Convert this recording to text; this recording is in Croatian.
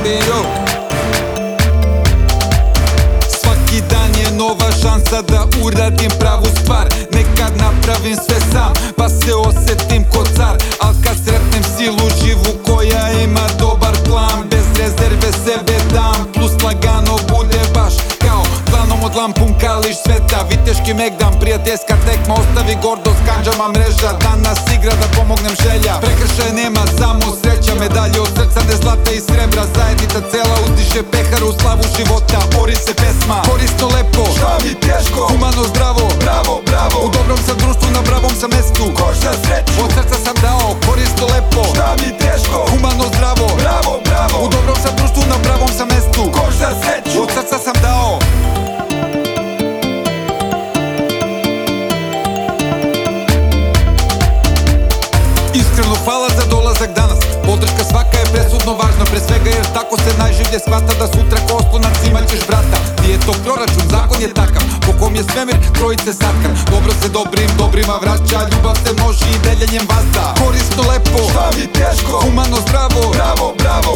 banderom Svaki dan je nova šansa da uradim pravu stvar. Nekad napravim sve sam pa se osjetim ko car. Al kad sretnem silu živu koja ima dobar plan Bez rezerve sebe dam. Plus lagano bude baš kao Planom od lampum kališ sveta. Viteški megdan prijateljska tekma Ostavi gordost kanđama mreža. Danas igra da pomognem želja. Prekršaj nema samo sreća Medalje od srca ne zlata i srebra. Zajedno Zajednica cela uzdiše pehar u slavu života Ori se pesma, korisno lepo Šta mi teško, Humano zdravo, bravo, bravo. U dobrom sam društvu, na pravom sam mestu. Koš za sreću, Od srca sam dao, korisno lepo. Šta mi teško? Humano zdravo, Bravo, bravo. U dobrom sam društvu, na pravom sam mestu. Koš za sreću, Od srca sam dao. Iskreno hvala za dolazak danas. Podrška svaka presudno važna Pre svega jer tako se najživlje shvata Da sutra ko oslonac imaćeš brata. Nije to proračun, zakon je takav Po kom je svemir, trojice satkan Dobro se dobrim, dobrima vraća Ljubav se množi i deljenjem vazda. Korisno lepo, šta mi teško? humano zdravo Bravo, bravo